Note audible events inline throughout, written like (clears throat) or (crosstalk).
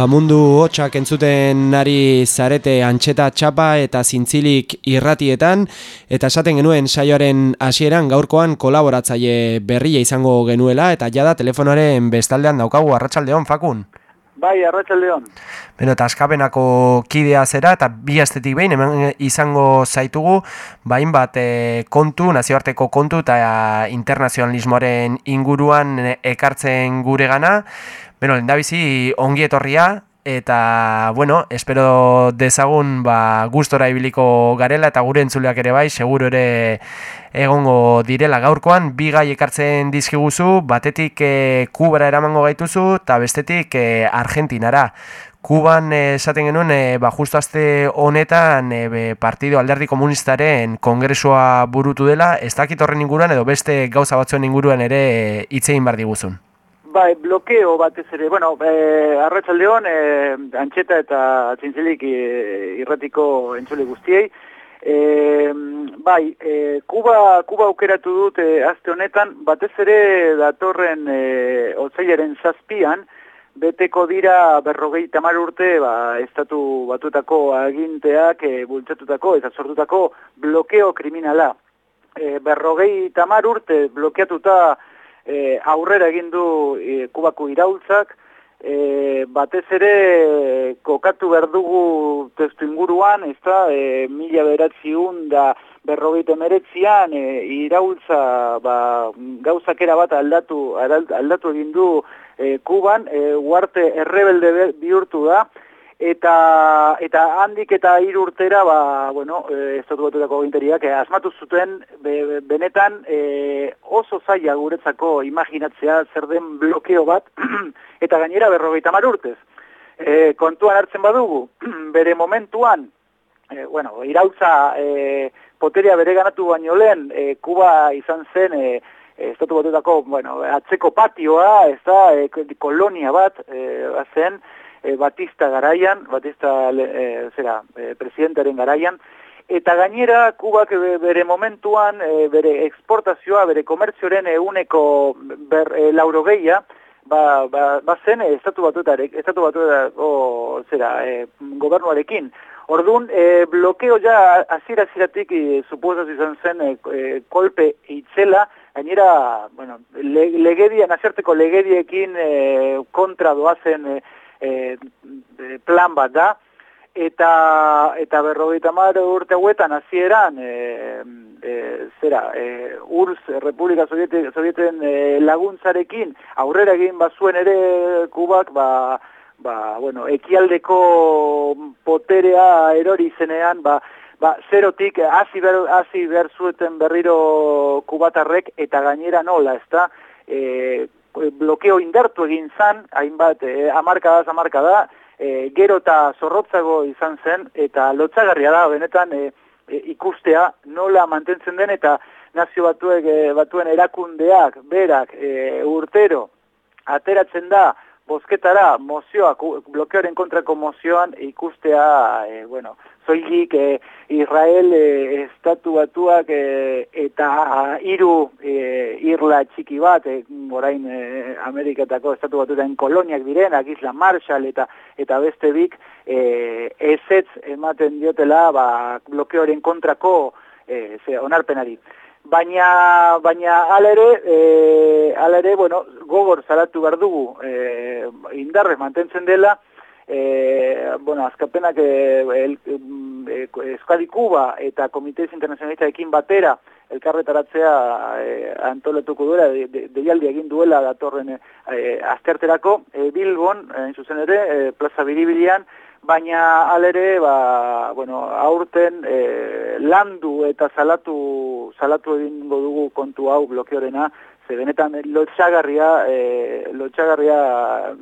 Ba, mundu hotxak entzuten nari zarete antxeta txapa eta zintzilik irratietan, eta esaten genuen saioaren hasieran gaurkoan kolaboratzaile berria izango genuela, eta jada telefonaren bestaldean daukagu, arratsaldeon fakun. Bai, arratsaldeon. Beno, eta askapenako kidea zera, eta bi astetik behin, hemen izango zaitugu, bain bat e, kontu, nazioarteko kontu, eta internazionalismoaren inguruan ekartzen gure gana, Beno, lendabizi ongi etorria eta bueno, espero dezagun ba gustora ibiliko garela eta gure entzuleak ere bai, seguro ere egongo direla gaurkoan bi gai ekartzen dizkiguzu, batetik e, Kubara eramango gaituzu eta bestetik e, Argentinara. Kuban esaten genuen, e, ba, justu azte honetan e, Partido Alderdi Komunistaren kongresua burutu dela, ez dakit horren inguruan edo beste gauza batzuen inguruan ere hitzein bar diguzun. Bai, blokeo batez ere, bueno, e, arratsaldeon e, antxeta eta atzintzelik e, irratiko entzule guztiei. E, bai, e, Kuba, Kuba aukeratu dut e, azte honetan, batez ere datorren e, otzailaren zazpian, beteko dira berrogei tamar urte, ba, estatu batutako aginteak e, bultzatutako, eta sortutako blokeo kriminala. E, berrogei tamar urte blokeatuta e, aurrera egin du e, kubako iraultzak, e, batez ere kokatu behar dugu testu inguruan, ez da, e, mila beratziun da berrogeite meretzian, e, iraultza ba, gauzakera bat aldatu, aldatu egin du e, kuban, e, uarte errebelde bihurtu da, eta eta handik eta hiru urtera ba bueno eh estatu batutako ginteriak eh, asmatu zuten benetan eh, oso zaila guretzako imaginatzea zer den blokeo bat (clears throat) eta gainera 50 urtez. Eh, kontuan hartzen badugu (clears throat) bere momentuan eh, bueno irautza eh, poteria bere ganatu baino lehen eh, Kuba izan zen eh, estatu batutako bueno atzeko patioa ez da eh, kolonia bat eh, zen e, Batista garaian, Batista e, zera, e, presidentaren garaian, eta gainera Kubak bere momentuan, e, bere exportazioa, bere komertzioaren eguneko ber, e, laurogeia, ba, ba, ba zen estatu batutarek, estatu batutako zera, e, gobernuarekin. Orduan, e, blokeo ja azira aziratik e, izan zen e, kolpe itzela, gainera, bueno, le, legedia, nazerteko legediekin e, kontra doazen e, e, plan bat da, eta eta berrogeita mar urte hauetan hasieran e, e, zera e, URSS Republika Sovieten, Sovieten e, laguntzarekin aurrera egin bazuen ere Kubak ba, ba, bueno, ekialdeko poterea erori zenean ba, ba, zerotik hasi ber, hasi ber zueten berriro kubatarrek eta gainera nola, ezta? Eh, blokeo indartu egin zan, hainbat, e, eh, amarka da, amarka da, e, gero eta zorrotzago izan zen, eta lotzagarria da, benetan e, ikustea nola mantentzen den, eta nazio batuek, batuen erakundeak, berak, e, urtero, ateratzen da, bozketara, mozioak, blokeoren kontrako mozioan ikustea, e, bueno, zoilik e, Israel e, estatu e, eta hiru e, irla txiki bat, e, orain e, Ameriketako estatu batuten koloniak direnak, Isla Marshall eta eta beste bik, e, ezetz ematen diotela ba, blokeoren kontrako e, ze, onarpenari. Baina, baina alere, e, alere, bueno, gogor salatu behar dugu e, indarrez mantentzen dela, e, bueno, azkapenak e, el, e, Euskadi Kuba eta Komitez Internacionalista ekin batera elkarretaratzea e, antolatuko duela, deialdi de, egin duela datorren e, azterterako, e, Bilbon, en zuzen ere, e, Plaza Biribilian, baina alere, ba, bueno, aurten e, landu eta salatu, salatu egingo dugu kontu hau blokeorena, ze benetan lotxagarria, e, lotxagarria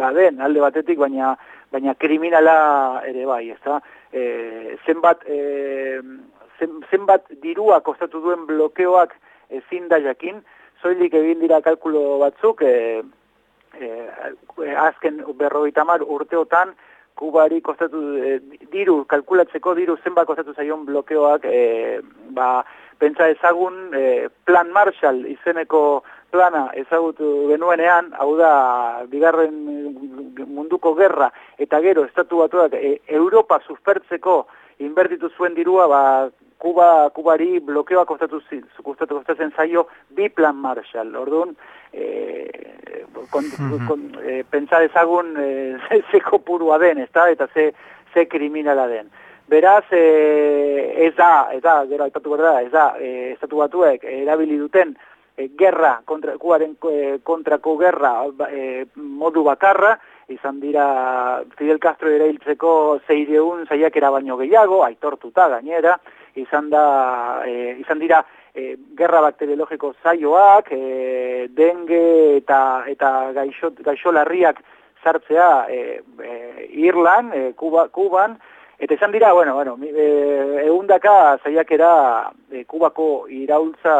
baden alde batetik, baina baina kriminala ere bai, ezta? E, zenbat, e, zenbat dirua kostatu duen blokeoak ezin da jakin, zoilik egin dira kalkulo batzuk, e, e, azken berroita mar urteotan, kubari kostatu e, diru, kalkulatzeko diru zenbat kostatu zaion blokeoak, e, ba, pentsa ezagun e, plan Marshall izeneko plana ezagutu genuenean, hau da, bigarren munduko gerra, eta gero, estatu batuak, e, Europa suspertzeko inbertitu zuen dirua, ba, Kuba, Kubari blokeoa kostatu, kostatu kostatzen zaio bi plan Marshall. Orduan, e, kon, kon, e, pentsa dezagun e, (laughs) ze kopurua den, ezta? eta ze, ze kriminala den. Beraz, e, ez da, ez da, gero aipatu da, ez da, e, estatu batuek erabili duten e, gerra, kontra, kuaren e, kontrako gerra e, modu bakarra, izan dira Fidel Castro ere hiltzeko zeideun zaiakera baino gehiago, aitortuta gainera, izan, da, e, izan dira e, gerra bakteriologiko zaioak, e, dengue eta, eta gaixo, gaixo larriak sartzea e, e, Irlan, e, Kuba, Kuban, Eta izan dira, bueno, bueno, e, egundaka zaiakera e, kubako iraultza,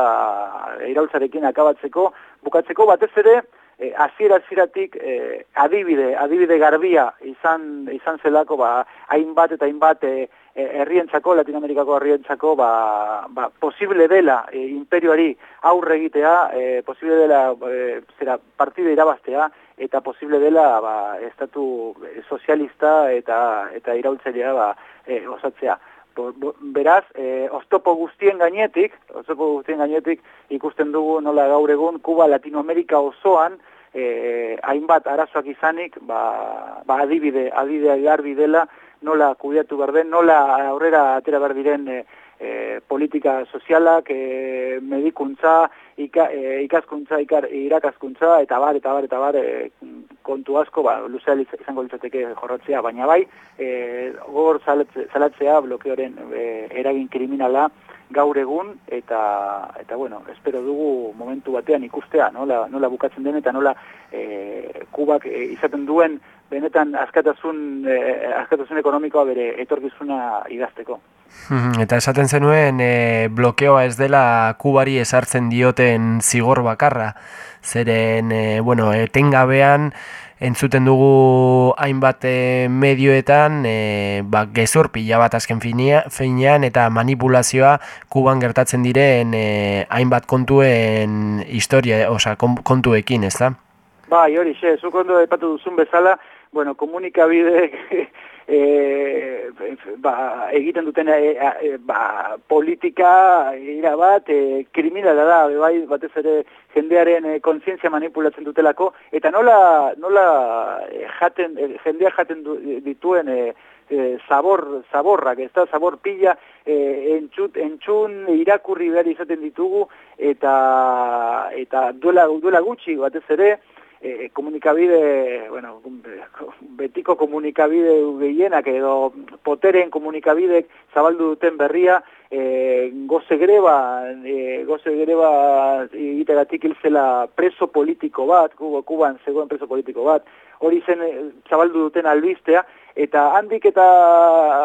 iraultzarekin akabatzeko, bukatzeko batez ere, e, aziera aziratik e, adibide, adibide garbia izan, izan zelako, ba, hainbat eta hainbat e, herrientzako, Latinoamerikako herrientzako, ba, ba, posible dela e, imperioari aurre egitea, e, posible dela e, zera, partide irabaztea, eta posible dela ba, estatu sozialista eta eta iraultzailea ba, e, osatzea. beraz, e, oztopo guztien gainetik, oztopo guztien gainetik ikusten dugu nola gaur egun Kuba Latinoamerika osoan e, hainbat arazoak izanik, ba, ba adibide, adibide garbi dela nola kudiatu behar nola aurrera atera behar diren e, e, politika sozialak, e, medikuntza, ika, e, ikaskuntza, ikar, irakaskuntza, eta bar, eta bar, eta bar, e, kontu asko, ba, luzea izango litzateke jorratzea, baina bai, e, gogor zalatzea blokeoren e, eragin kriminala gaur egun, eta, eta bueno, espero dugu momentu batean ikustea, nola, nola bukatzen den, eta nola e, kubak e, izaten duen, benetan askatasun, e, askatasun ekonomikoa bere etorkizuna idazteko. Eta esaten zenuen e, blokeoa ez dela kubari esartzen dioten zigor bakarra. Zeren, e, bueno, etengabean entzuten dugu hainbat e, medioetan e, ba, gezur pila bat azken finean eta manipulazioa kuban gertatzen diren e, hainbat kontuen historia, oza, kontuekin, ez da? Bai, hori, xe, zu kontu epatu duzun bezala, bueno, komunikabide (laughs) e, ba, egiten duten e, e, ba, politika ira bat e, kriminala da bai batez ere jendearen e, kontzientzia manipulatzen dutelako eta nola nola jaten jendea jaten dituen e, zabor zaborrak ez da zabor pila e, entzut, entzun irakurri behar izaten ditugu eta eta duela, duela gutxi batez ere e, komunikabide, bueno, betiko komunikabide gehienak edo poteren komunikabidek zabaldu duten berria, e, goze greba, e, goze greba egitegatik ilzela preso politiko bat, kuban zegoen preso politiko bat, hori zen zabaldu duten albistea, eta handik eta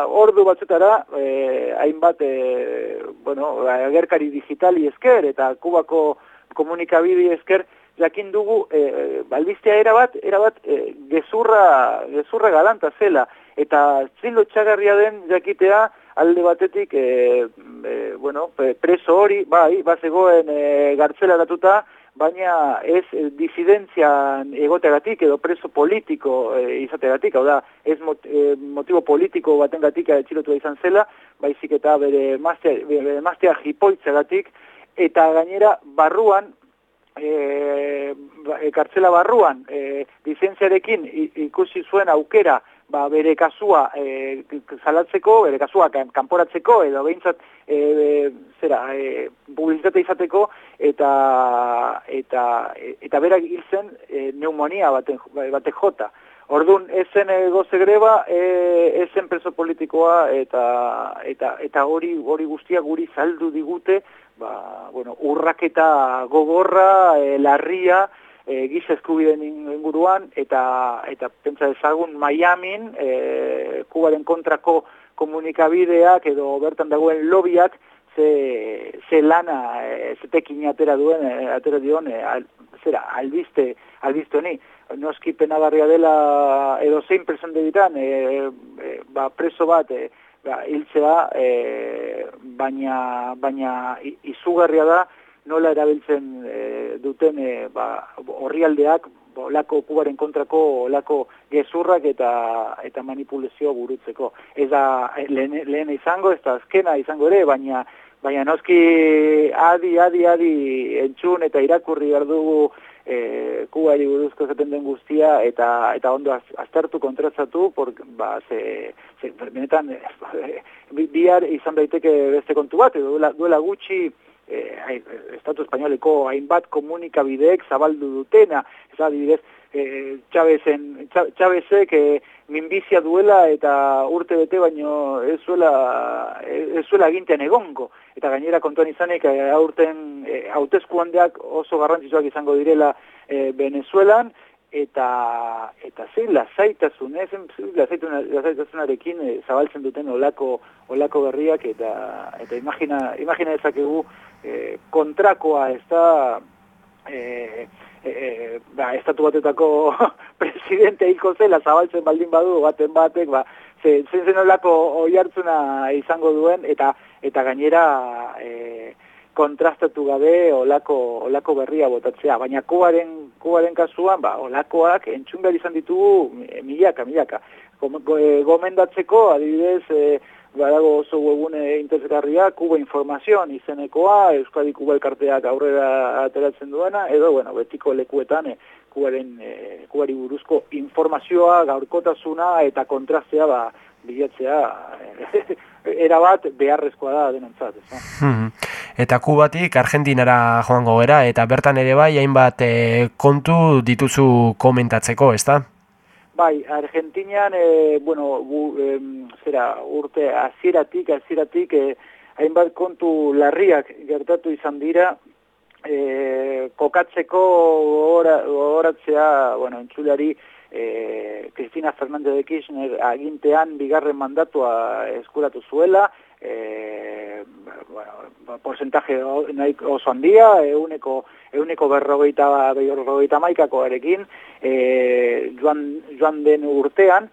ordu batzetara, e, hainbat, e, bueno, agerkari digitali esker, eta kubako komunikabide esker, jakin dugu e, e albistea erabat, erabat e, gezurra, gezurra galanta zela. Eta zilo txagarria den jakitea alde batetik e, e, bueno, preso hori, bai, bazegoen e, gartzela datuta, baina ez disidentzian egotegatik edo preso politiko e, izategatik, hau da, ez mot, e, motibo politiko baten gatik atxilotu izan zela, baizik eta bere maztea, bere maztea jipoitzegatik, eta gainera barruan e, kartzela barruan e, licentziarekin ikusi zuen aukera ba, bere kasua e, zalatzeko, bere kasua kanporatzeko edo behintzat e, zera, e, publizitate izateko eta eta eta berak hil zen e, neumonia baten, batek jota. Orduan, ezen goze greba, e, ezen preso politikoa eta eta eta hori hori guztia guri saldu digute ba, bueno, urraketa gogorra, e, larria, e, giza eskubiden inguruan, eta, eta pentsa ezagun Miamiin, e, kubaren kontrako komunikabideak edo bertan dagoen lobiak, ze, ze lana, e, zetekin atera duen, e, atera dion, e, al, zera, albiste, albiste honi. Noski penagarria dela edo zein presente ditan, e, e, ba, preso bat, e, ba, hiltzea, e, baina, baina izugarria da nola erabiltzen e, duten e, ba, orrialdeak olako kubaren kontrako olako gezurrak eta eta manipulazioa burutzeko. Ez da lehen, lehen izango, ez da azkena izango ere, baina baina noski adi, adi, adi entzun eta irakurri behar dugu e, kubari buruzko zaten den guztia eta eta ondo aztertu kontratzatu, por, ba, ze, ze benetan (laughs) bihar izan daiteke beste kontu bat, edo duela, duela gutxi, eh, Estatu Espainoleko hainbat komunikabideek zabaldu dutena, ez adibidez, eh, Chavezen, Chavezek eh, minbizia duela eta urte bete baino ez zuela, ez zuela gintean egongo. Eta gainera kontuan izanik eh, aurten eh, hautezkuandeak oso garrantzitsuak izango direla eh, Venezuelan, eta eta ze lasaitasun ez lasaitasunarekin e, zabaltzen duten olako olako berriak eta eta imagina imagina dezakegu e, kontrakoa ez da e, e, ba, estatu batetako (laughs) presidente hiko zela zabaltzen baldin badu baten batek ba, ze, zen zen olako oi izango duen eta eta gainera e, kontrastatu gabe olako, olako berria botatzea, baina kubaren, kubaren kasuan ba, olakoak entzun izan ditugu milaka, milaka. Gomendatzeko, adibidez, e, badago oso webune interesgarria, Kuba Informazioan izenekoa, Euskadi Kuba elkarteak aurrera ateratzen duena, edo, bueno, betiko lekuetan, e, kubaren, e, kubari buruzko informazioa, gaurkotasuna eta kontrastea, ba, bilatzea, (laughs) erabat beharrezkoa da denontzat. Ez, hmm. Eta kubatik Argentinara joango gera, eta bertan ere bai, hainbat e, kontu dituzu komentatzeko, ez da? Bai, Argentinian, e, bueno, bu, e, zera, urte, aziratik, aziratik, e, hainbat kontu larriak gertatu izan dira, e, kokatzeko horatzea, bueno, entzulari, e, Cristina Fernández de Kirchner agintean bigarren mandatua eskuratu zuela, e, bueno, porcentaje oso handia, euneko, euneko berrogeita, berrogeita maikako erekin, e, joan, joan den urtean,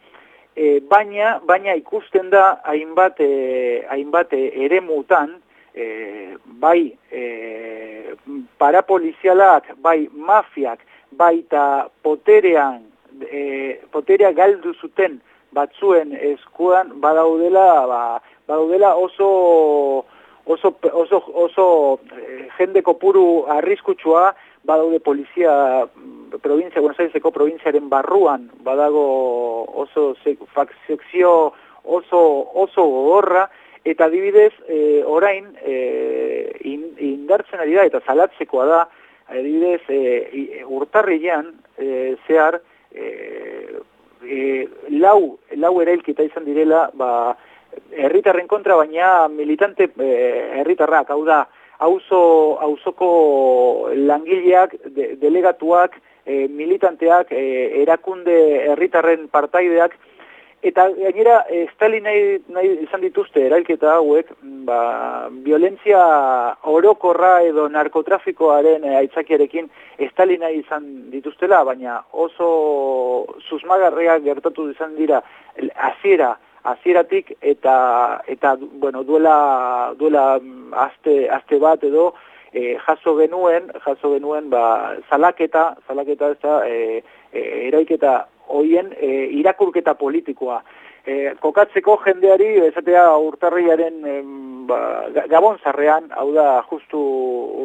e, baina, baina ikusten da hainbat, e, hainbat ere mutan, e, bai e, parapolizialak, bai mafiak, baita poterean, e, poterea galdu zuten batzuen eskuan badaudela, ba, badaudela oso oso oso oso eh, jende kopuru arriskutsua badaude polizia mm, provincia Buenos Aireseko provinziaren barruan. Badago oso fakzio oso oso gogorra eta adibidez e, orain e, indartzen ari da eta zalatzekoa da adibidez e, urtarrilean e, zehar e, e, lau lau erailketa izan direla ba herritarren kontra baina militante eh, herritarrak, hau da, auzo auzoko langileak, delegatuak, e, militanteak, e, erakunde herritarren partaideak eta gainera Stalin nahi, nahi izan dituzte erailketa hauek, ba, violentzia orokorra edo narkotrafikoaren aitzakiarekin Stalin nahi izan dituztela, baina oso susmagarreak gertatu izan dira hasiera hasieratik eta eta bueno duela duela aste aste bat edo e, jaso genuen jaso genuen ba salaketa salaketa ez da e, e, eraiketa hoien e, irakurketa politikoa. E, kokatzeko jendeari esatea urtarriaren e, ba, gabon zarrean hau da justu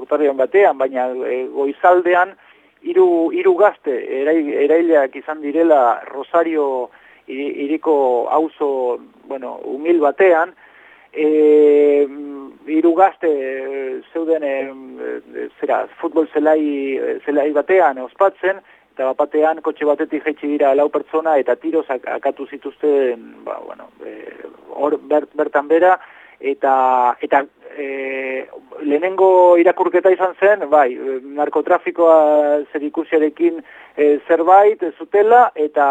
urtarrian batean baina e, goizaldean hiru hiru gazte eraileak izan direla Rosario iriko auzo, bueno, humil batean, e, iru gazte zeuden e, zera, futbol zelai, zelai batean ospatzen, eta batean kotxe batetik jaitsi dira lau pertsona eta tiroz akatu zituzten, ba, bueno, e, hor bertan bera, eta, eta e, lehenengo irakurketa izan zen, bai, narkotrafikoa zer ikusiarekin e, zerbait zutela eta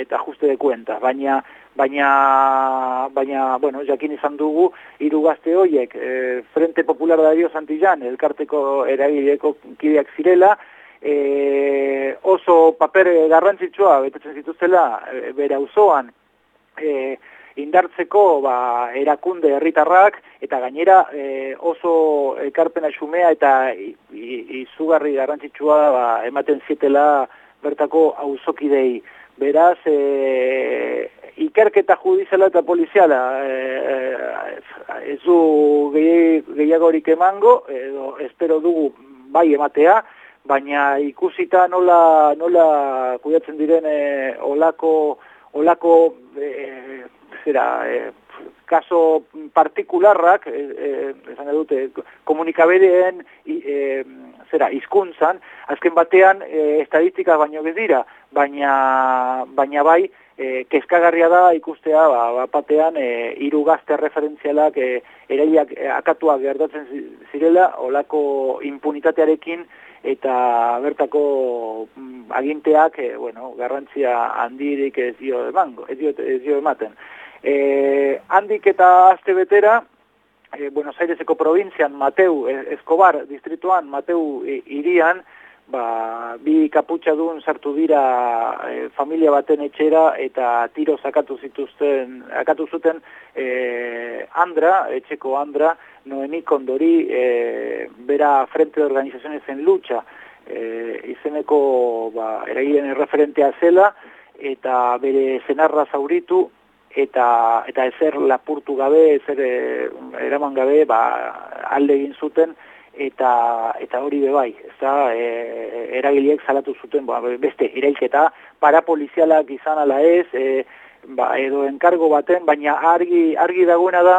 eta juste de cuenta, baina baina baina bueno, jakin izan dugu hiru gazte hoiek e, Frente Popular Dario Santillan elkarteko eragileko kideak zirela e, oso paper garrantzitsua betetzen zituztela e, bere auzoan e, indartzeko ba, erakunde herritarrak eta gainera e, oso ekarpena xumea eta izugarri garrantzitsua ba, ematen zietela bertako auzokidei. Beraz, e, ikerketa judiziala eta poliziala e, e, ez du gehiagorik emango, edo espero dugu bai ematea, baina ikusita nola, nola kudatzen diren e, olako, olako e, zera, e, kaso partikularrak, e, e, esan dute, komunikabedeen e, zera, izkuntzan, azken batean e, estadistika baino dira, baina, baina bai, e, kezkagarria da ikustea ba, batean e, hiru gazte referentzialak e, eraiak e, akatuak gertatzen zirela olako impunitatearekin eta bertako mm, aginteak, e, bueno, garrantzia handirik ez dio emango, ez dio, ez dio ematen. E, handik eta azte betera, e, Buenos Aireseko provintzian, Mateu, Escobar, distrituan, Mateu e, irian, ba, bi kaputxa duen sartu dira e, familia baten etxera eta tiro zakatu zituzten, akatu zuten e, Andra, etxeko Andra, noenik ondori e, bera frente de organizaziones en lucha e, izeneko ba, eragiren referentea zela eta bere zenarra zauritu eta eta ezer lapurtu gabe, ezer e, eraman gabe ba, alde egin zuten eta eta hori be bai, ezta e, eragileek salatu zuten ba, beste irailketa parapolizialak izan ala ez, e, ba, edo enkargo baten, baina argi argi dagoena da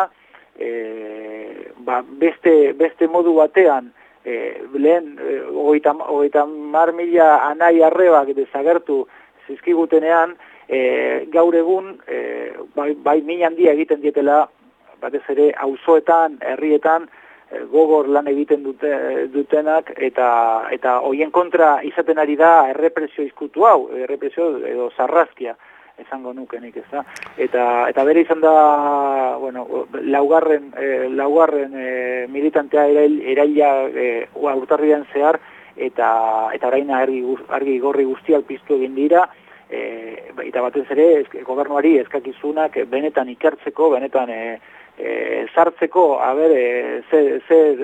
e, ba, beste, beste modu batean e, lehen hogeita mar mila anai arrebak dezagertu zizkigutenean e, gaur egun e, bai, bai min handia egiten dietela batez ere auzoetan herrietan e, gogor lan egiten dute, dutenak eta eta hoien kontra izaten ari da errepresio izkutu hau, errepresio edo zarrazkia esango nuke nik, ez da? Eta, eta bere izan da, bueno, laugarren, e, laugarren e, militantea eraila e, zehar, eta, eta orain argi, argi gorri guztiak piztu egin dira, e, eta batez ere, gobernuari eskakizunak benetan ikertzeko, benetan e, e, sartzeko, a ber, e,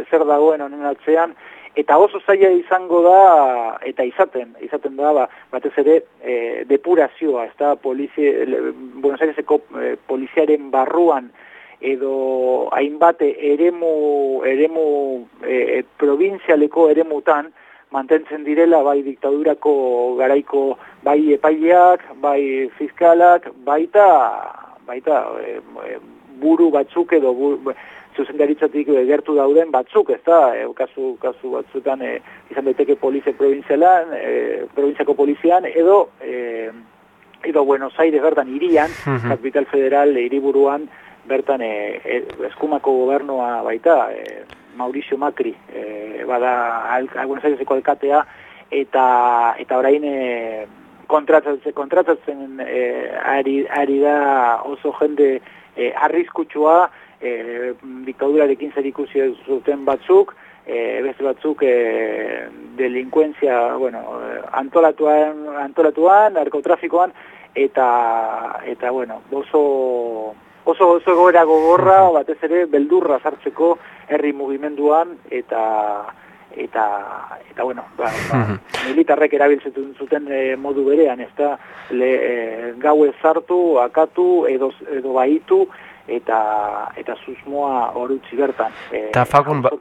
zer dagoen honen atzean, eta oso zaila izango da eta izaten izaten da ba, batez ere e, depurazioa ez da polizi, Buenos Aireseko e, poliziaren barruan edo hainbat eremu eremu e, provinzialeko eremutan mantentzen direla bai diktadurako garaiko bai epaileak bai fiskalak baita baita e, buru batzuk edo buru, zuzendaritzatik gertu dauden batzuk, ez da, e, kasu, kasu batzutan e, izan daiteke polizia provinzialan, e, provinziako polizian, edo, e, edo Buenos Aires bertan irian, kapital federal, iriburuan, bertan e, e, eskumako gobernoa baita, e, Mauricio Macri, e, bada, al, al Aireseko alkatea, eta, eta orain, e, kontratatzen, kontratatzen e, ari, ari da oso jende e, arriskutsua, e, diktadurarekin zer ikusi zuten batzuk, e, beste batzuk e, delinkuentzia, bueno, antolatuan, antolatuan, narkotrafikoan, eta, eta bueno, oso, oso, oso goera gogorra, batez ere, beldurra sartzeko herri mugimenduan, eta, eta, eta bueno, ba, ba, militarrek erabiltzen zuten e, modu berean, ez da, le, e, gau ezartu, akatu, edo, edo baitu, eta eta susmoa horutzi bertan. E, ta fakun ba,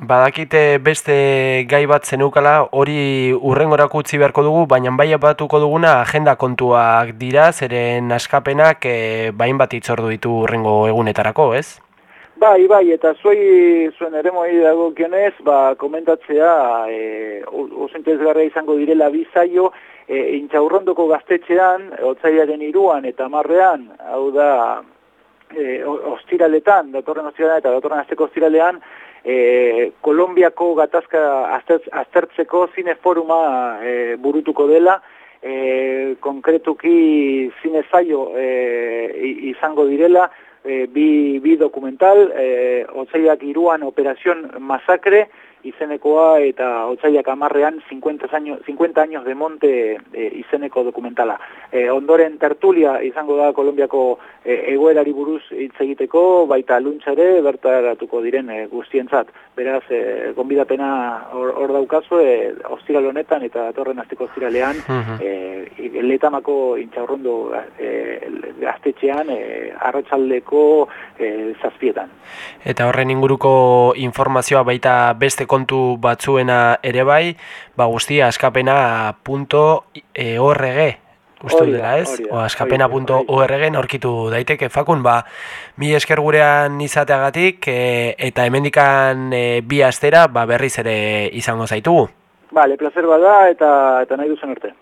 badakite beste gai bat zenukala hori urrengorako utzi beharko dugu, baina bai batuko duguna agenda kontuak dira, zeren askapenak e, bain bat itzordu ditu urrengo egunetarako, ez? Bai, bai, eta zuei zuen ere moi dago kionez, ba, komentatzea, e, izango direla bizaio, e, intxaurrondoko gaztetxean, otzaiaren iruan eta marrean, hau da, e, ostiraletan, datorren ostiralean eta datorren azteko ostiralean, e, Kolombiako gatazka aztertzeko zine foruma e, burutuko dela, e, konkretuki zine zaio e, izango direla, e, bi, bi dokumental, e, otzaiak iruan operazion masakre, izenekoa eta otzaiak amarrean 50 años, 50 años de monte e, izeneko dokumentala. E, ondoren tertulia izango da Kolombiako e, egoerari buruz hitz egiteko, baita luntxare bertaratuko diren e, guztientzat. Beraz, e, gonbidapena hor, hor daukazu, e, ostiral honetan eta torren azteko ostiralean, uh -huh. e, letamako intxaurrondo e, gaztetxean, e, arratsaldeko e, zazpietan. Eta horren inguruko informazioa baita beste kontu batzuena ere bai, ba guztia askapena.org uste dela ez, o askapena.org norkitu daiteke fakun, ba, mi esker gurean izateagatik e, eta hemendikan e, bi astera ba, berriz ere izango zaitugu. Vale, placer bada eta, eta nahi duzen arte.